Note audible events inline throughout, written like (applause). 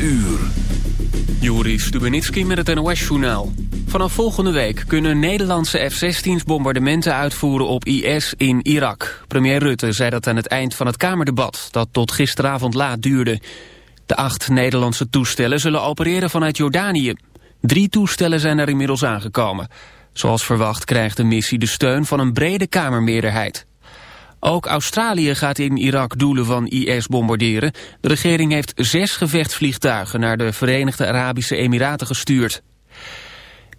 uur. Juri Stubenitski met het NOS-journaal. Vanaf volgende week kunnen Nederlandse F-16's bombardementen uitvoeren op IS in Irak. Premier Rutte zei dat aan het eind van het Kamerdebat, dat tot gisteravond laat duurde. De acht Nederlandse toestellen zullen opereren vanuit Jordanië. Drie toestellen zijn er inmiddels aangekomen. Zoals verwacht krijgt de missie de steun van een brede Kamermeerderheid. Ook Australië gaat in Irak doelen van IS bombarderen. De regering heeft zes gevechtsvliegtuigen naar de Verenigde Arabische Emiraten gestuurd.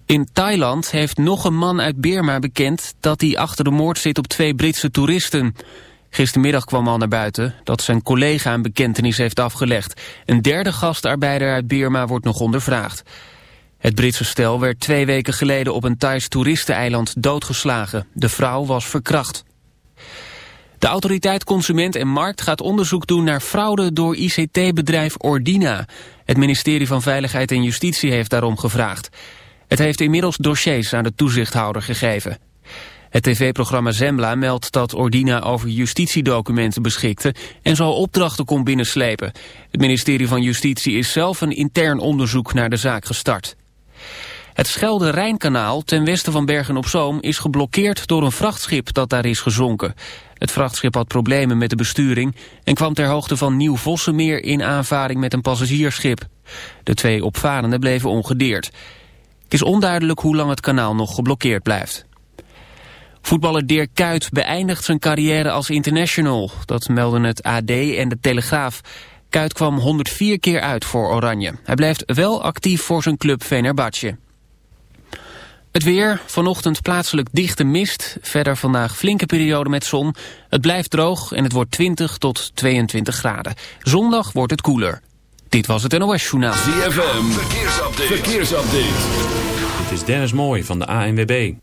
In Thailand heeft nog een man uit Birma bekend dat hij achter de moord zit op twee Britse toeristen. Gistermiddag kwam al naar buiten dat zijn collega een bekentenis heeft afgelegd. Een derde gastarbeider uit Birma wordt nog ondervraagd. Het Britse stel werd twee weken geleden op een Thais toeristeneiland doodgeslagen. De vrouw was verkracht. De autoriteit Consument en Markt gaat onderzoek doen naar fraude door ICT-bedrijf Ordina. Het ministerie van Veiligheid en Justitie heeft daarom gevraagd. Het heeft inmiddels dossiers aan de toezichthouder gegeven. Het tv-programma Zembla meldt dat Ordina over justitiedocumenten beschikte en zo opdrachten kon binnenslepen. Het ministerie van Justitie is zelf een intern onderzoek naar de zaak gestart. Het Schelde-Rijnkanaal ten westen van Bergen-op-Zoom is geblokkeerd door een vrachtschip dat daar is gezonken. Het vrachtschip had problemen met de besturing en kwam ter hoogte van Nieuw-Vossenmeer in aanvaring met een passagiersschip. De twee opvarenden bleven ongedeerd. Het is onduidelijk hoe lang het kanaal nog geblokkeerd blijft. Voetballer Dirk Kuyt beëindigt zijn carrière als international. Dat melden het AD en de Telegraaf. Kuyt kwam 104 keer uit voor Oranje. Hij blijft wel actief voor zijn club Fenerbahce. Het weer, vanochtend plaatselijk dichte mist. Verder vandaag flinke periode met zon. Het blijft droog en het wordt 20 tot 22 graden. Zondag wordt het koeler. Dit was het NOS Journaal. ZFM, verkeersupdate. verkeersupdate. Dit is Dennis Mooij van de ANWB.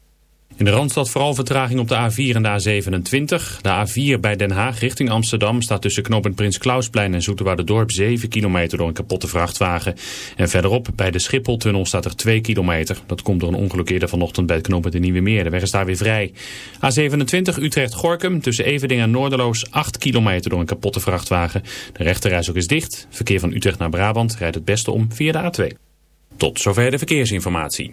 In de Randstad vooral vertraging op de A4 en de A27. De A4 bij Den Haag richting Amsterdam staat tussen knooppunt Prins Klausplein en Dorp 7 kilometer door een kapotte vrachtwagen. En verderop bij de Schipholtunnel staat er 2 kilometer. Dat komt door een ongeluk eerder vanochtend bij het knooppunt de Nieuwe Meer. De weg is daar weer vrij. A27 Utrecht-Gorkum tussen Everding en Noorderloos 8 kilometer door een kapotte vrachtwagen. De rechterreis ook is dicht. Verkeer van Utrecht naar Brabant rijdt het beste om via de A2. Tot zover de verkeersinformatie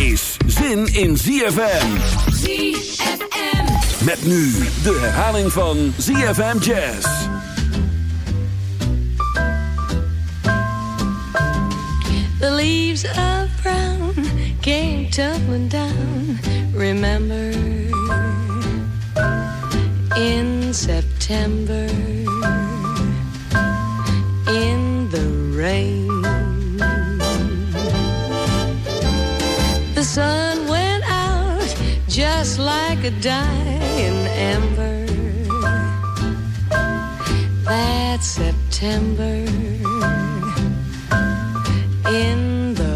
Is zin in ZFM. ZFM. Met nu de herhaling van ZFM Jazz. The leaves of brown came tumbling down. Remember in September in the rain. just like a dying ember that September in the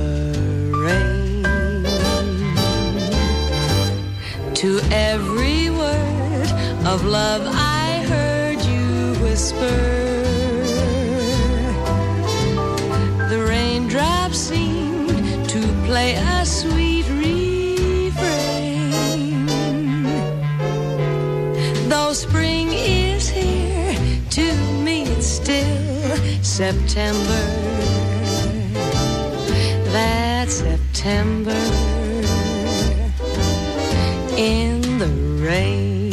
rain. To every word of love, I heard you whisper. September. That September in the rain.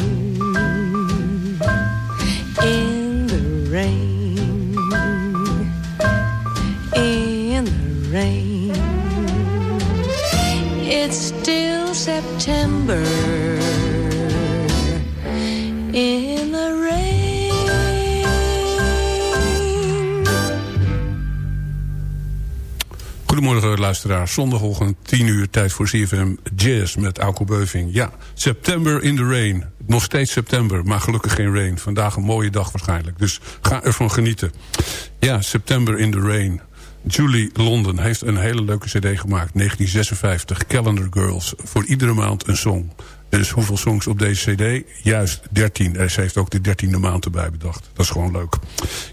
In the rain. In the rain. It's still September Luisteraars. Zondagochtend 10 uur tijd voor CFM Jazz met Auko Beuving. Ja, September in the rain. Nog steeds september, maar gelukkig geen rain. Vandaag een mooie dag waarschijnlijk. Dus ga ervan genieten. Ja, September in the rain. Julie London heeft een hele leuke cd gemaakt. 1956, Calendar Girls. Voor iedere maand een song. Dus hoeveel songs op deze cd? Juist 13. En ze heeft ook de dertiende maand erbij bedacht. Dat is gewoon leuk.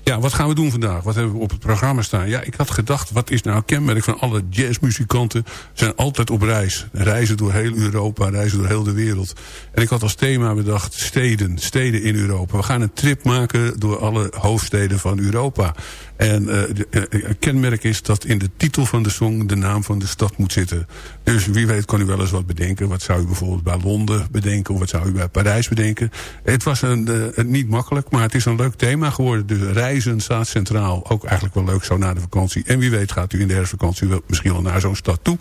Ja, wat gaan we doen vandaag? Wat hebben we op het programma staan? Ja, ik had gedacht, wat is nou kenmerk van alle jazzmuzikanten? zijn altijd op reis. Reizen door heel Europa, reizen door heel de wereld. En ik had als thema bedacht steden. Steden in Europa. We gaan een trip maken door alle hoofdsteden van Europa. En uh, de, uh, een kenmerk is dat in de titel van de song de naam van de stad moet zitten. Dus wie weet kan u wel eens wat bedenken. Wat zou u bijvoorbeeld bij Londen bedenken of wat zou u bij Parijs bedenken. Het was een, niet makkelijk, maar het is een leuk thema geworden. Dus reizen staat centraal. Ook eigenlijk wel leuk zo na de vakantie. En wie weet gaat u in de herfstvakantie misschien wel naar zo'n stad toe.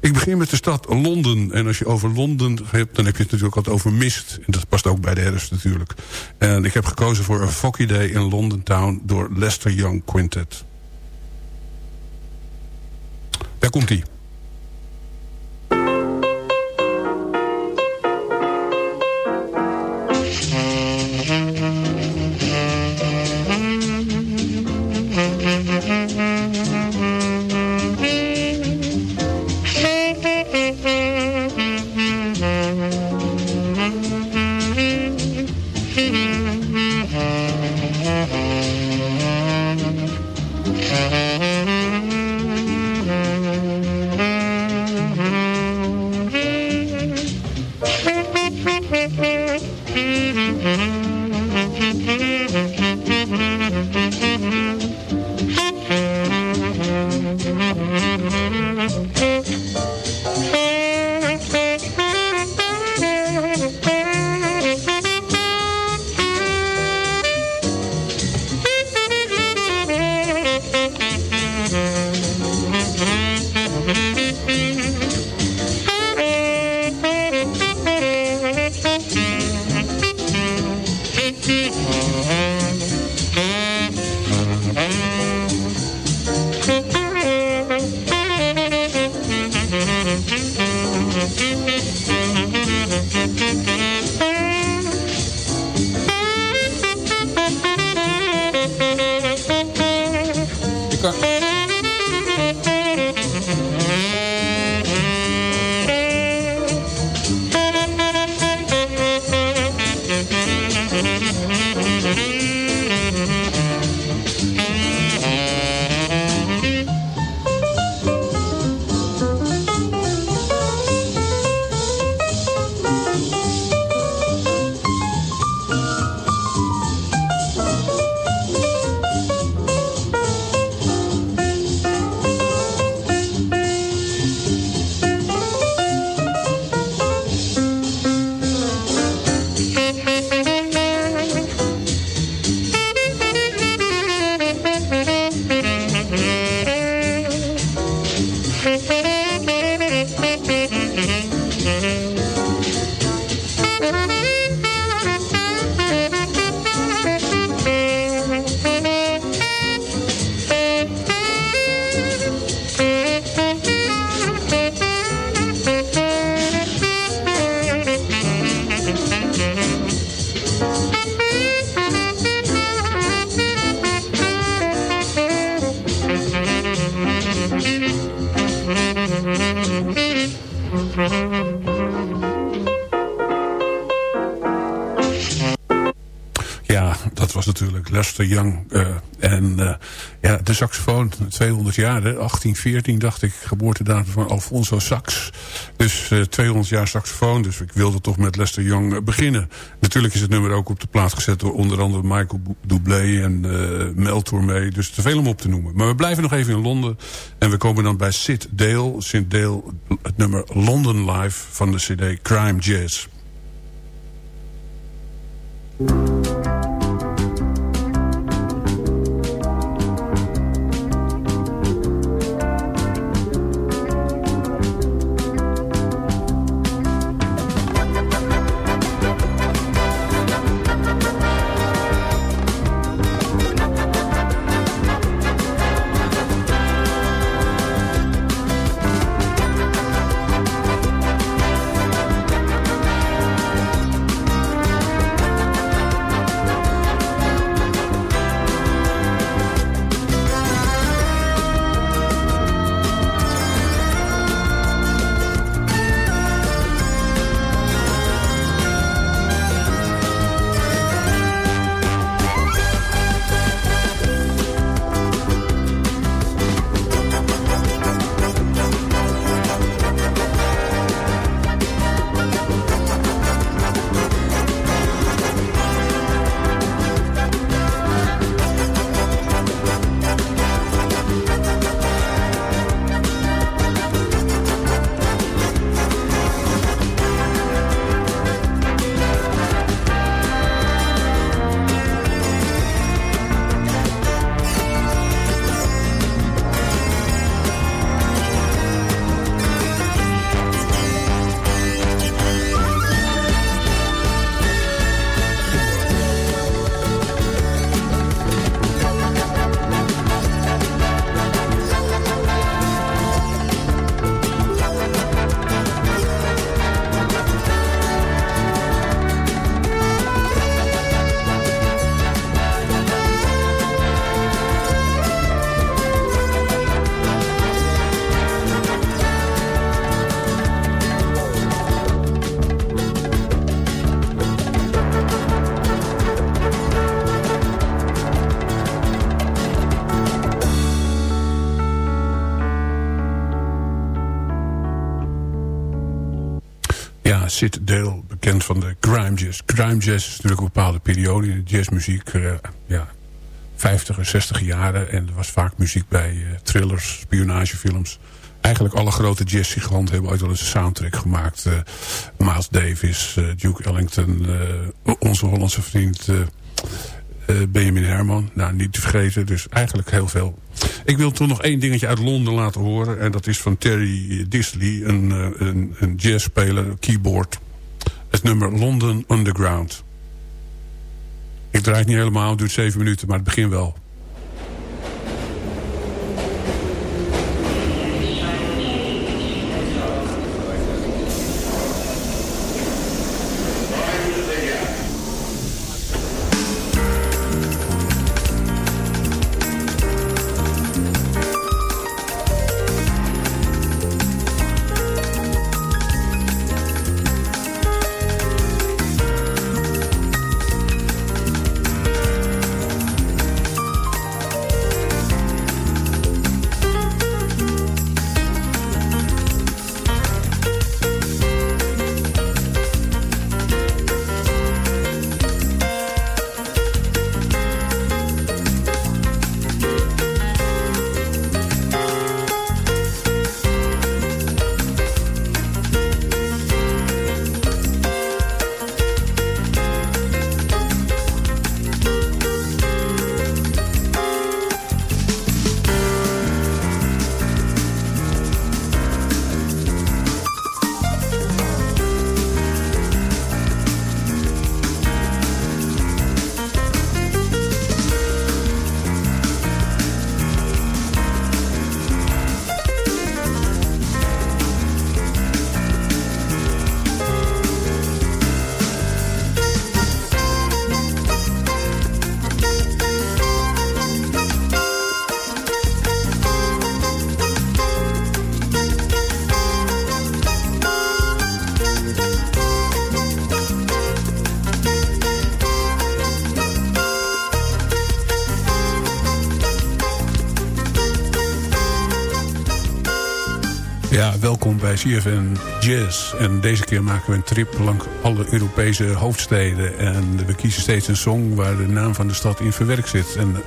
Ik begin met de stad Londen. En als je over Londen hebt, dan heb je het natuurlijk altijd over mist. En dat past ook bij de herfst natuurlijk. En ik heb gekozen voor A Foggy Day in London Town door Lester Young Quintet. Daar komt Lester Young. Uh, en uh, ja, de saxofoon, 200 jaar, hè, 1814 dacht ik, geboortedatum van Alfonso Sax. Dus uh, 200 jaar saxofoon, dus ik wilde toch met Lester Young beginnen. Natuurlijk is het nummer ook op de plaat gezet door onder andere Michael Doublé en Mel Tormé. Dus te veel om op te noemen. Maar we blijven nog even in Londen. En we komen dan bij Sid Dale. Sid Dale, het nummer London Live van de cd Crime Jazz. Sid Dale, bekend van de grime jazz. Grime jazz is natuurlijk een bepaalde periode in de jazzmuziek. Uh, ja, 50 en 60 jaren. En er was vaak muziek bij uh, thrillers, spionagefilms. Eigenlijk alle grote jazzgiganten hebben ooit wel eens een soundtrack gemaakt. Uh, Miles Davis, Duke Ellington, onze Hollandse vriend Benjamin Herman. Nou, niet te vergeten. Dus eigenlijk heel veel ik wil toch nog één dingetje uit Londen laten horen. En dat is van Terry Disley, een, eh, een, een jazzspeler, keyboard. Het nummer London Underground. Ik draai het niet helemaal, het duurt zeven minuten, maar het begin wel. Bij CFN Jazz. En deze keer maken we een trip langs alle Europese hoofdsteden. En we kiezen steeds een song waar de naam van de stad in verwerkt zit. En we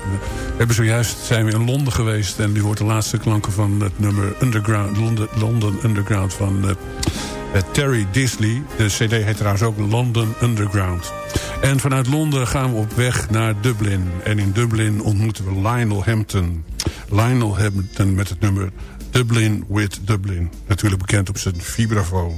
hebben zojuist zijn we in Londen geweest. En u hoort de laatste klanken van het nummer Underground, London, London Underground van uh, Terry Disley. De cd heet trouwens ook London Underground. En vanuit Londen gaan we op weg naar Dublin. En in Dublin ontmoeten we Lionel Hampton. Lionel Hampton met het nummer Dublin with Dublin. Natuurlijk bekend op zijn vibrafoon.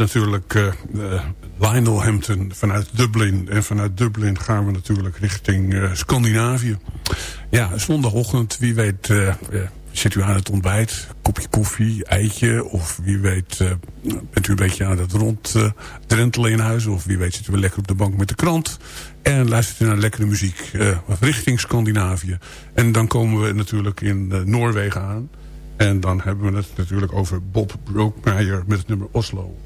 Natuurlijk uh, Lionel Hampton vanuit Dublin. En vanuit Dublin gaan we natuurlijk richting uh, Scandinavië. Ja, zondagochtend, wie weet uh, zit u aan het ontbijt. Kopje koffie, eitje. Of wie weet bent u een beetje aan het ronddrentelen in huis. Of wie weet zit u wel lekker op de bank met de krant. En luistert u naar lekkere muziek richting Scandinavië. En dan komen we natuurlijk in Noorwegen aan. En dan hebben we het natuurlijk over Bob Brookmeyer met het nummer Oslo.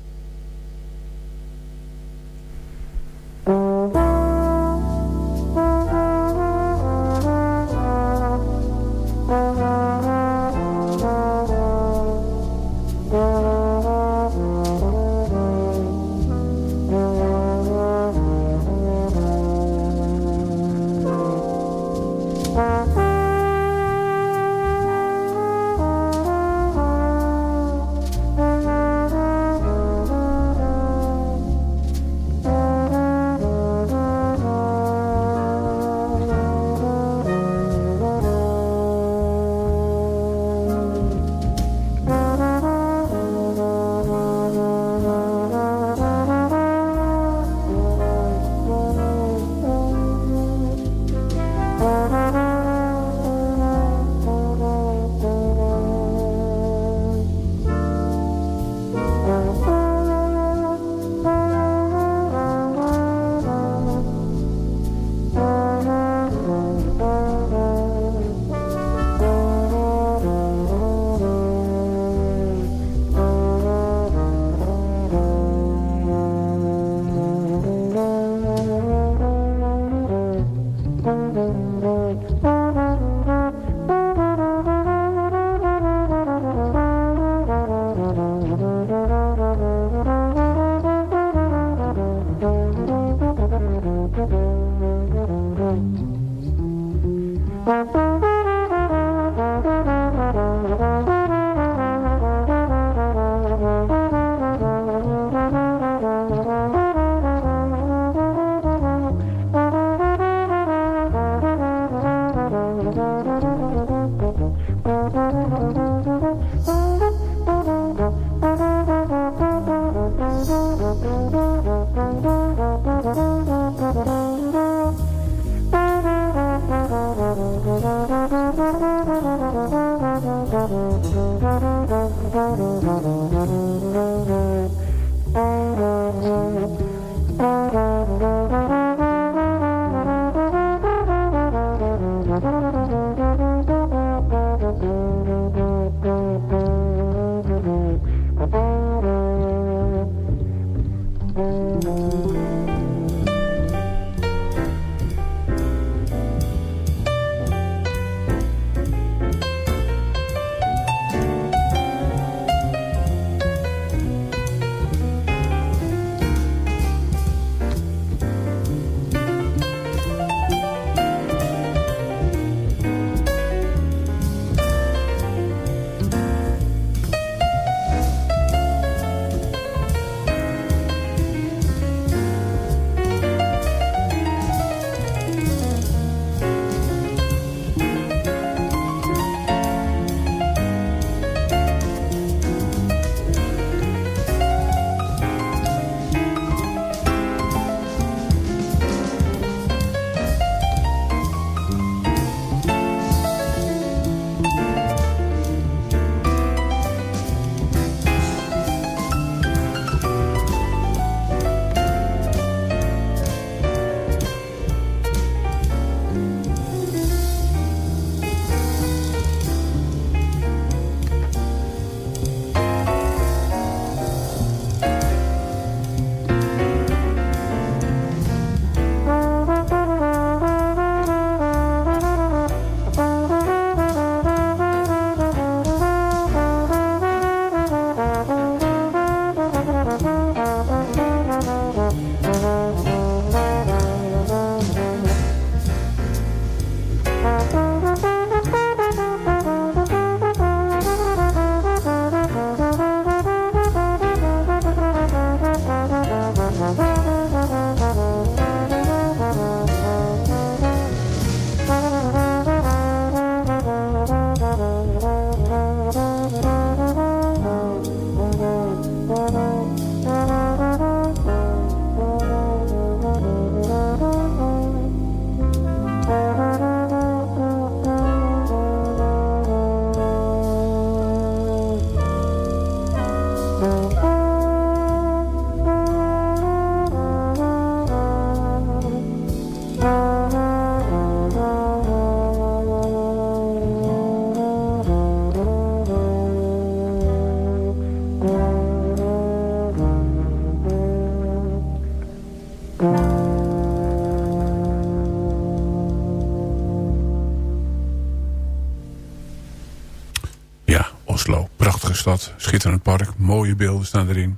Schitterend park. Mooie beelden staan erin.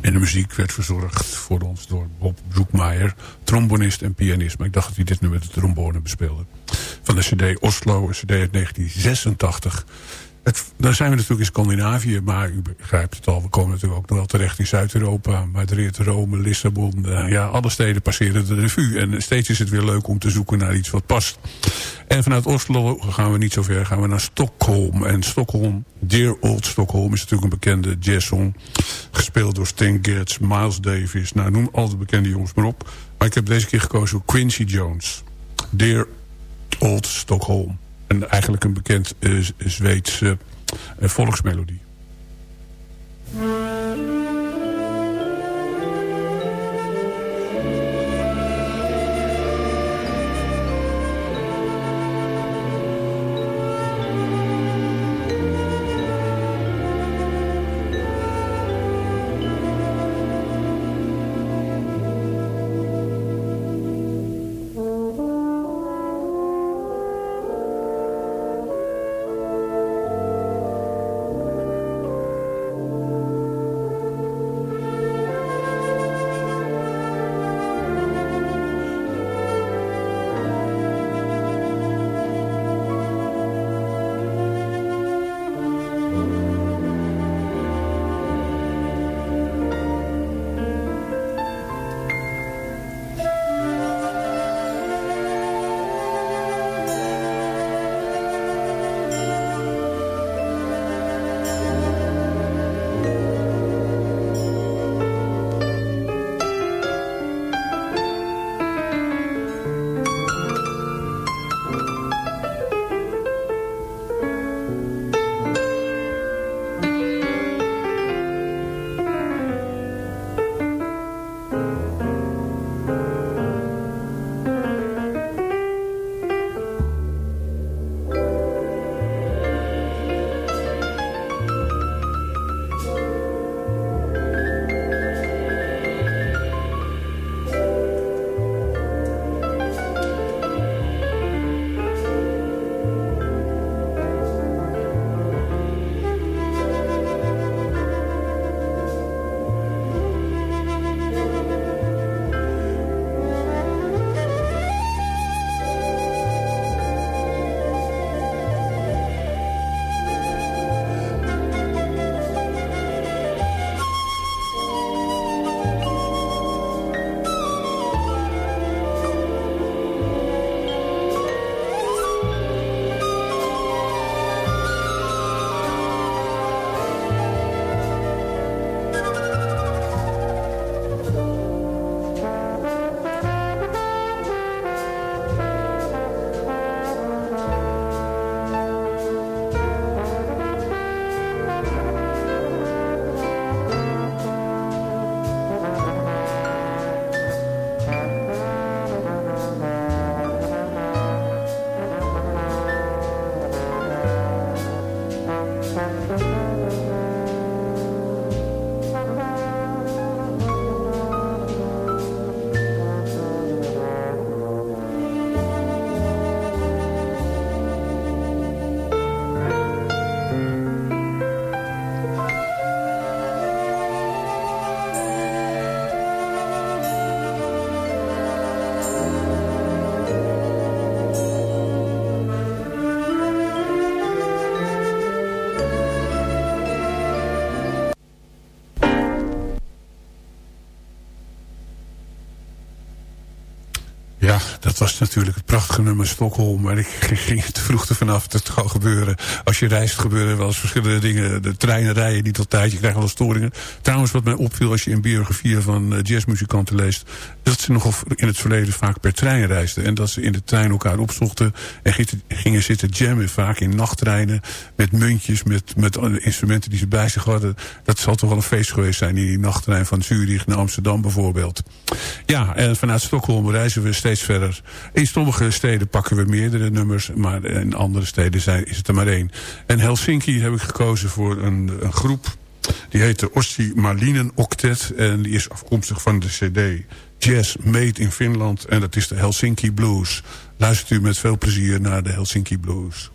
En de muziek werd verzorgd voor ons door Bob Zoekmaier. Trombonist en pianist. Maar ik dacht dat hij dit nu met de trombone bespeelde. Van de cd Oslo, een cd uit 1986. Het, dan zijn we natuurlijk in Scandinavië, maar u begrijpt het al. We komen natuurlijk ook nog wel terecht in Zuid-Europa. Madrid, Rome, Lissabon. eh, ja, alle steden passeren de revue. En steeds is het weer leuk om te zoeken naar iets wat past. En vanuit Oslo gaan we niet zo ver, gaan we naar Stockholm. En Stockholm, Dear Old Stockholm, is natuurlijk een bekende jazzsong. Gespeeld door Stan Getz, Miles Davis. Nou, noem al die bekende jongens maar op. Maar ik heb deze keer gekozen voor Quincy Jones. Dear Old Stockholm. En eigenlijk een bekend uh, Zweeds uh, volksmelodie. Dat was natuurlijk het prachtige nummer Stockholm. Maar ik (laughs) ging te vroeg er vanaf. Dat kan gebeuren. Als je reist gebeuren wel eens verschillende dingen. De treinen rijden niet altijd. Je krijgt wel storingen. Trouwens, wat mij opviel als je in biografieën van jazzmuzikanten leest... dat ze nogal in het verleden vaak per trein reisden. En dat ze in de trein elkaar opzochten. En gingen zitten jammen. Vaak in nachttreinen. Met muntjes, met, met instrumenten die ze bij zich hadden. Dat zal toch wel een feest geweest zijn. In die nachttrein van Zurich naar Amsterdam bijvoorbeeld. Ja, en vanuit Stockholm reizen we steeds verder. In sommige steden pakken we meerdere nummers. Maar in andere steden zijn, is het er maar één. En Helsinki heb ik gekozen voor een, een groep. Die heet de Ossi Marlinen Octet. En die is afkomstig van de cd Jazz Made in Finland. En dat is de Helsinki Blues. Luistert u met veel plezier naar de Helsinki Blues.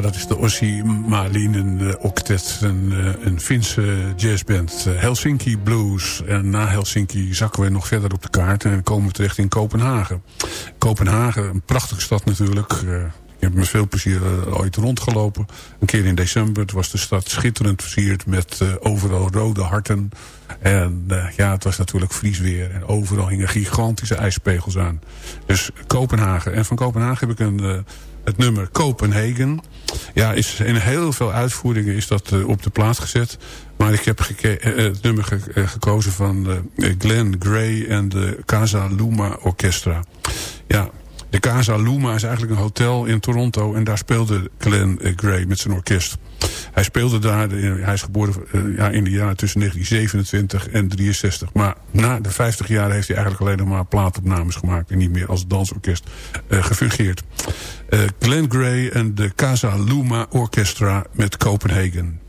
Dat is de Ossi Malinen Octet. Een, eh, een Finse jazzband. Eh, Helsinki Blues. En na Helsinki zakken we nog verder op de kaart. En komen we terecht in Kopenhagen. Kopenhagen, een prachtige stad natuurlijk. Eh, Ik heb met veel plezier uh, ooit rondgelopen. Een keer in december. was de stad schitterend versierd met uh, overal rode harten. En uh, ja, het was natuurlijk vriesweer. En overal hingen gigantische ijspegels aan. Dus Kopenhagen. En van Kopenhagen heb ik een, het nummer Kopenhagen. Ja, is in heel veel uitvoeringen is dat op de plaats gezet. Maar ik heb het nummer ge gekozen van Glenn Gray en de Casa Luma Orchestra. Ja, de Casa Luma is eigenlijk een hotel in Toronto. En daar speelde Glenn eh, Gray met zijn orkest. Hij speelde daar, hij is geboren ja, in de jaren tussen 1927 en 63. Maar na de 50 jaar heeft hij eigenlijk alleen nog maar plaatopnames gemaakt. En niet meer als dansorkest gefungeerd. Glenn Gray en de Casa Luma Orchestra met Copenhagen.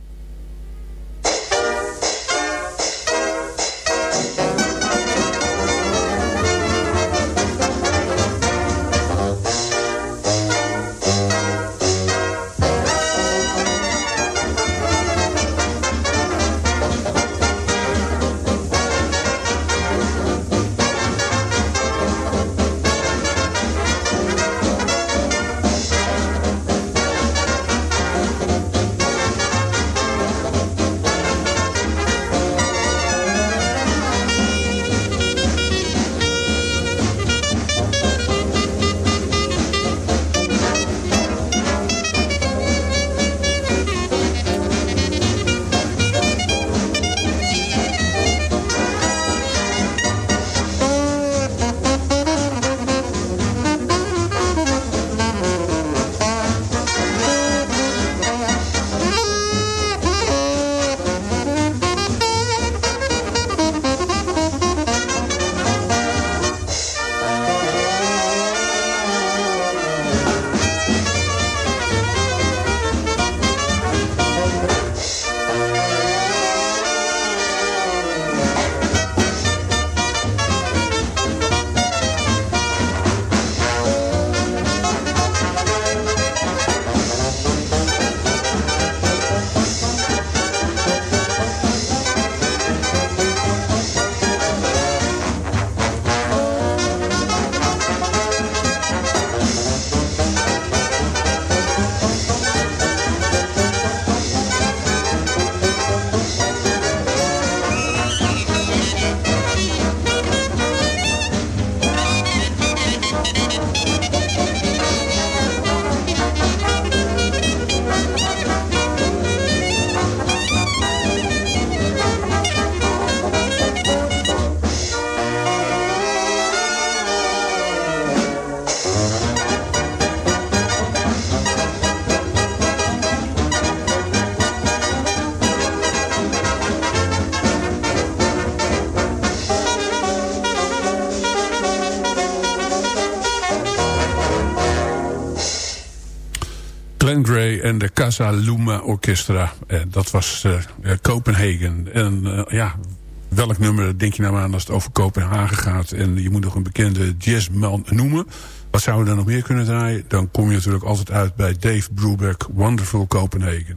En de Casa Luma Orchestra. Eh, dat was uh, Kopenhagen. En ja, welk nummer denk je nou aan als het over Kopenhagen gaat... en je moet nog een bekende jazzman noemen... Wat zouden we dan nog meer kunnen draaien? Dan kom je natuurlijk altijd uit bij Dave Brubeck, Wonderful Copenhagen.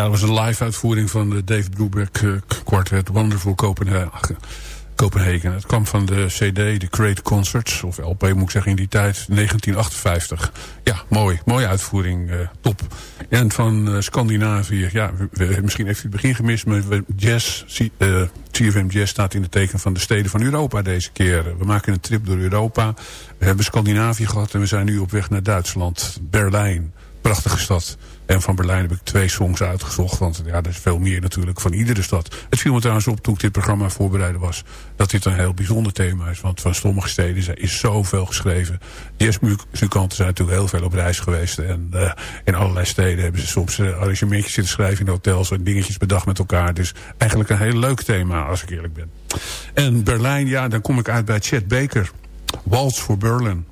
Ja, dat was een live uitvoering van de Dave Brubeck Quartet Wonderful Copenhagen. Het kwam van de CD, de Great Concerts, of LP moet ik zeggen in die tijd, 1958. Ja, mooi. Mooie uitvoering, uh, top. En van uh, Scandinavië, ja, we, misschien heeft u het begin gemist, maar jazz, uh, CFM Jazz staat in het teken van de steden van Europa deze keer. We maken een trip door Europa. We hebben Scandinavië gehad en we zijn nu op weg naar Duitsland, Berlijn. Prachtige stad. En van Berlijn heb ik twee songs uitgezocht. Want ja, er is veel meer natuurlijk van iedere stad. Het viel me trouwens op toen ik dit programma voorbereiden was. Dat dit een heel bijzonder thema is. Want van sommige steden is zoveel geschreven. Jazzmuzikanten zijn natuurlijk heel veel op reis geweest. En uh, in allerlei steden hebben ze soms uh, arrangementjes zitten schrijven in hotels. En dingetjes bedacht met elkaar. Dus eigenlijk een heel leuk thema als ik eerlijk ben. En Berlijn, ja, dan kom ik uit bij Chet Baker. Waltz voor Berlin.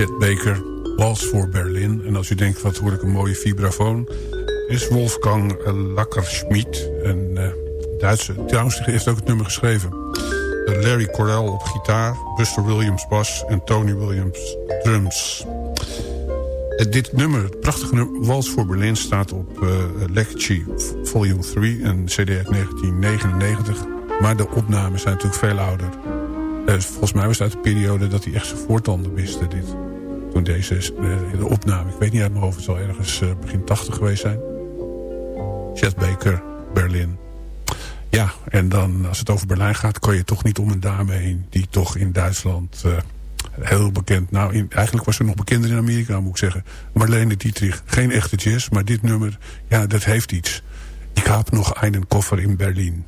Chet Baker, Wals voor Berlin. En als u denkt, wat hoor ik een mooie vibrafoon... is Wolfgang Lackerschmidt, een uh, Duitse... Trouwens, heeft ook het nummer geschreven. Uh, Larry Correll op gitaar, Buster Williams bas en Tony Williams drums. dit nummer, het prachtige nummer, Wals voor Berlin... staat op Legacy Volume 3, een cd uit 1999... Maar de opnames zijn natuurlijk veel ouder. Volgens mij was uit de periode dat hij echt zijn voortanden wisten. Dit. Toen deze uh, de opname, ik weet niet uit mijn hoofd, het zal ergens uh, begin 80 geweest zijn. Chet Baker, Berlin. Ja, en dan als het over Berlijn gaat, kan je toch niet om een dame heen... die toch in Duitsland heel bekend... Nou, eigenlijk was ze nog bekender in Amerika, moet ik zeggen. Marlene Dietrich, geen echte jazz, maar dit nummer, ja, dat heeft iets. Ik heb nog een koffer in Berlin.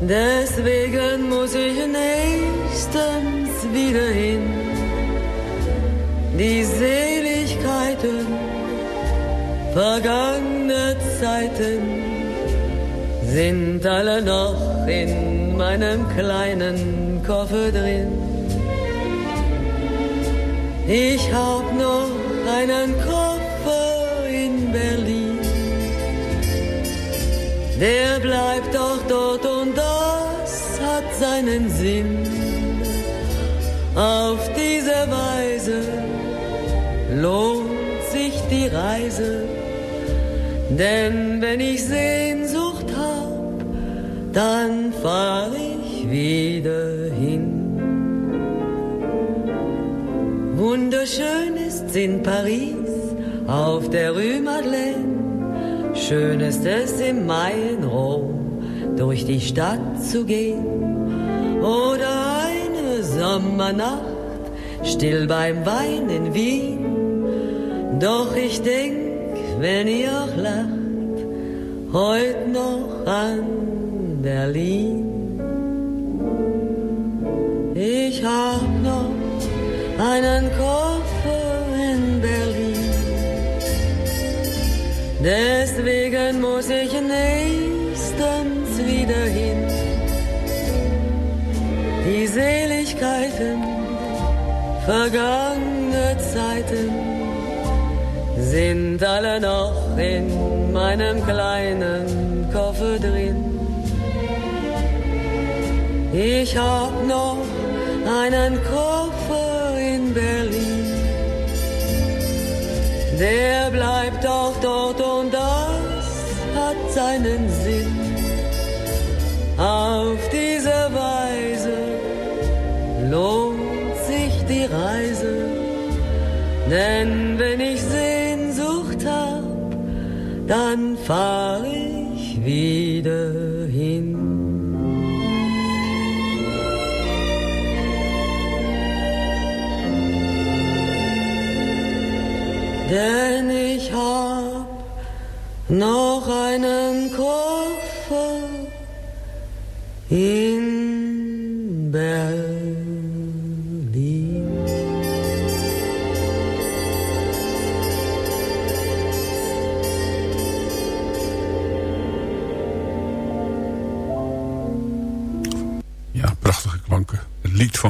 Deswegen muss ich nächstens wieder hin. Die Seligkeiten vergangener Zeiten sind alle noch in meinem kleinen Koffer drin. Ich hab noch einen Koffer Der bleibt doch dort und das hat seinen Sinn. Auf diese Weise lohnt sich die Reise. Denn wenn ich Sehnsucht hab, dann fahr ich wieder hin. Wunderschön ist's in Paris auf der Rue Madeleine. Schön ist es im Mai in Rom durch die Stadt zu gehen. Oder eine Sommernacht still beim Wein in Wien. Doch ich denk, wenn ihr auch lacht, heut noch an Berlin. Ich hab noch einen Koffer Deswegen muss ich nächstens wieder hin. Die Seligkeiten vergangener Zeiten sind alle noch in meinem kleinen Koffer drin. Ich hab noch einen Koffer Berlin. Der bleibt auch dort hat seinen Sinn. Auf diese Weise lohnt sich die Reise, denn wenn ich Sehnsucht hab, dann fahr ich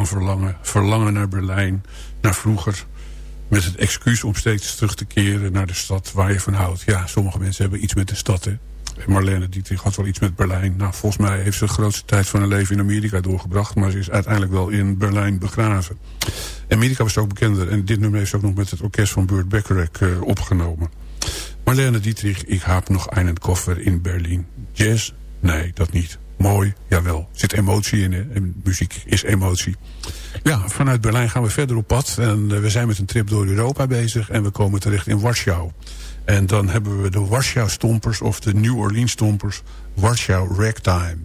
verlangen. Verlangen naar Berlijn, naar vroeger met het excuus om steeds terug te keren naar de stad waar je van houdt. Ja, sommige mensen hebben iets met de stad. Hè. Marlene Dietrich had wel iets met Berlijn. Nou, volgens mij heeft ze de grootste tijd van haar leven in Amerika doorgebracht. Maar ze is uiteindelijk wel in Berlijn begraven. Amerika was ook bekender. En dit nummer heeft ze ook nog met het orkest van Burt Bacharach uh, opgenomen. Marlene Dietrich, ik heb nog een koffer in Berlijn. Jazz? Nee, dat niet. Mooi, jawel. Er zit emotie in. En muziek is emotie. Ja, vanuit Berlijn gaan we verder op pad. En uh, we zijn met een trip door Europa bezig. En we komen terecht in Warschau. En dan hebben we de Warschau Stompers of de New Orleans Stompers. Warschau Ragtime.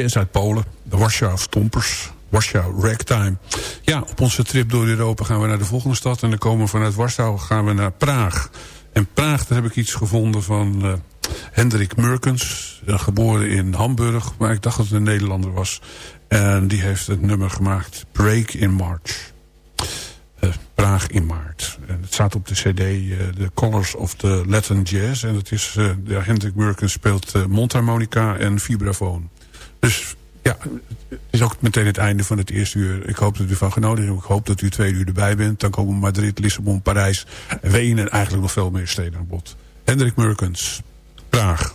Jazz uit Polen. De Warschau Stompers. Warschau Ragtime. Ja, op onze trip door Europa gaan we naar de volgende stad. En dan komen we vanuit Warschau gaan we naar Praag. En Praag, daar heb ik iets gevonden van uh, Hendrik Merkens. Uh, geboren in Hamburg, maar ik dacht dat het een Nederlander was. En die heeft het nummer gemaakt Break in March. Uh, Praag in maart. En het staat op de cd The Colors of the Latin Jazz. En het is, ja, Hendrik Merkens speelt mondharmonica en vibrafoon. Dus ja, het is ook meteen het einde van het eerste uur. Ik hoop dat u van genodigd hebt. Ik hoop dat u twee uur erbij bent. Dan komen Madrid, Lissabon, Parijs, Wenen en eigenlijk nog veel meer steden aan bod. Hendrik Merkens, Praag.